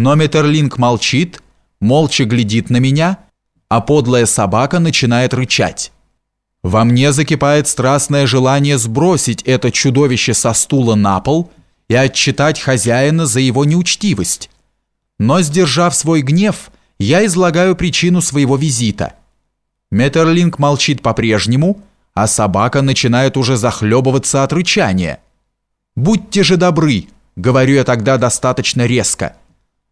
Но Метерлинг молчит, молча глядит на меня, а подлая собака начинает рычать. Во мне закипает страстное желание сбросить это чудовище со стула на пол и отчитать хозяина за его неучтивость. Но, сдержав свой гнев, я излагаю причину своего визита. Метерлинг молчит по-прежнему, а собака начинает уже захлебываться от рычания. «Будьте же добры», — говорю я тогда достаточно резко, —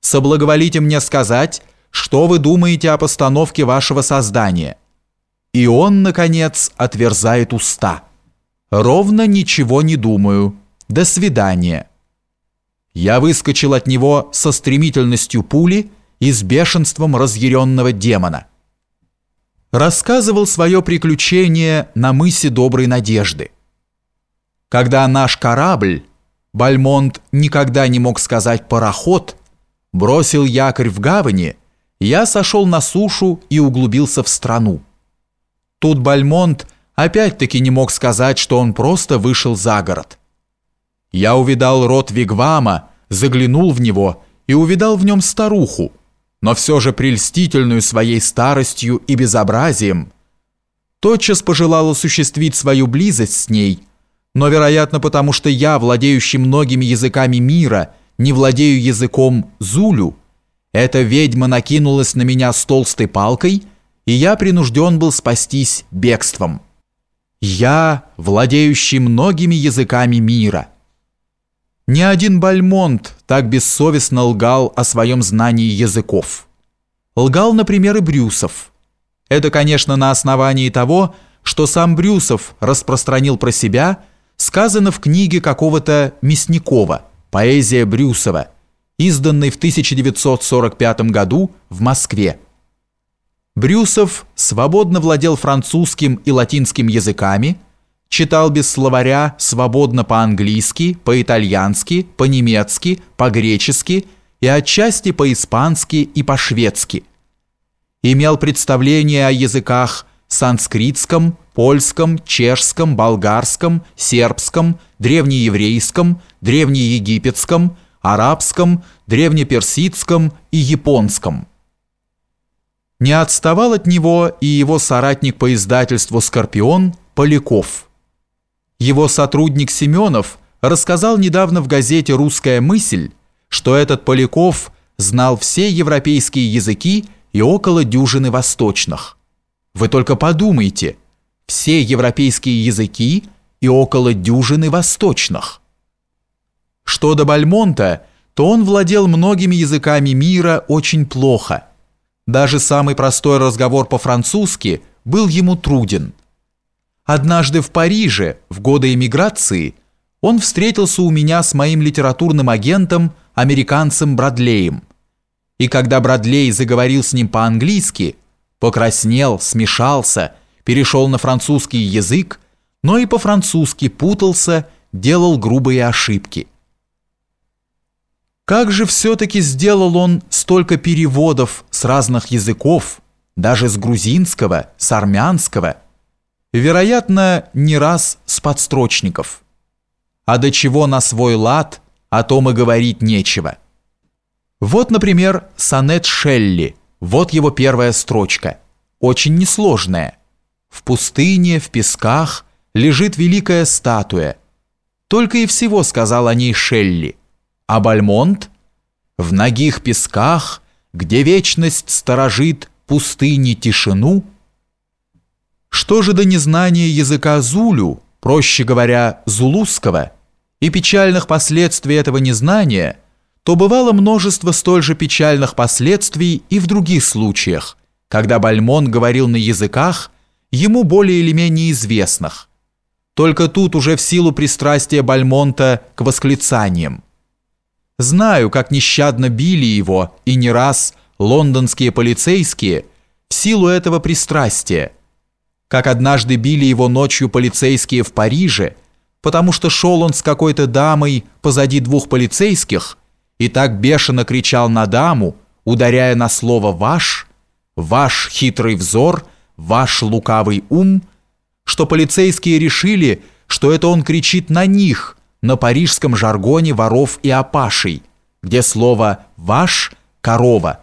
«соблаговолите мне сказать, что вы думаете о постановке вашего создания». И он, наконец, отверзает уста. «Ровно ничего не думаю. До свидания». Я выскочил от него со стремительностью пули и с бешенством разъяренного демона. Рассказывал свое приключение на мысе Доброй Надежды. Когда наш корабль, Бальмонт никогда не мог сказать «пароход», бросил якорь в гавани, я сошел на сушу и углубился в страну. Тут Бальмонт опять-таки не мог сказать, что он просто вышел за город. Я увидал рот Вигвама, заглянул в него и увидал в нем старуху, но все же прельстительную своей старостью и безобразием. Тотчас пожелал осуществить свою близость с ней, но, вероятно, потому что я, владеющий многими языками мира, не владею языком зулю, эта ведьма накинулась на меня с толстой палкой – и я принужден был спастись бегством. Я, владеющий многими языками мира. Ни один Бальмонт так бессовестно лгал о своем знании языков. Лгал, например, и Брюсов. Это, конечно, на основании того, что сам Брюсов распространил про себя, сказано в книге какого-то Мясникова «Поэзия Брюсова», изданной в 1945 году в Москве. Брюсов свободно владел французским и латинским языками, читал без словаря свободно по-английски, по-итальянски, по-немецки, по-гречески и отчасти по-испански и по-шведски. Имел представление о языках санскритском, польском, чешском, болгарском, сербском, древнееврейском, древнеегипетском, арабском, древнеперсидском и японском – не отставал от него и его соратник по издательству «Скорпион» Поляков. Его сотрудник Семенов рассказал недавно в газете «Русская мысль», что этот Поляков знал все европейские языки и около дюжины восточных. Вы только подумайте, все европейские языки и около дюжины восточных. Что до Бальмонта, то он владел многими языками мира очень плохо – даже самый простой разговор по-французски был ему труден. Однажды в Париже, в годы эмиграции, он встретился у меня с моим литературным агентом, американцем Брадлеем. И когда Брадлей заговорил с ним по-английски, покраснел, смешался, перешел на французский язык, но и по-французски путался, делал грубые ошибки. Как же все-таки сделал он столько переводов с разных языков, даже с грузинского, с армянского, вероятно, не раз с подстрочников. А до чего на свой лад, о том и говорить нечего. Вот, например, сонет Шелли, вот его первая строчка, очень несложная. В пустыне, в песках лежит великая статуя. Только и всего сказал о ней Шелли – а Бальмонт в ногих песках, где вечность сторожит пустыни тишину. Что же до незнания языка зулю, проще говоря, зулузского, и печальных последствий этого незнания, то бывало множество столь же печальных последствий и в других случаях, когда Бальмон говорил на языках, ему более или менее известных. Только тут уже в силу пристрастия Бальмонта к восклицаниям. Знаю, как нещадно били его, и не раз лондонские полицейские в силу этого пристрастия. Как однажды били его ночью полицейские в Париже, потому что шел он с какой-то дамой позади двух полицейских и так бешено кричал на даму, ударяя на слово «ваш», «ваш хитрый взор», «ваш лукавый ум», что полицейские решили, что это он кричит на них – на парижском жаргоне воров и опашей, где слово «ваш» корова.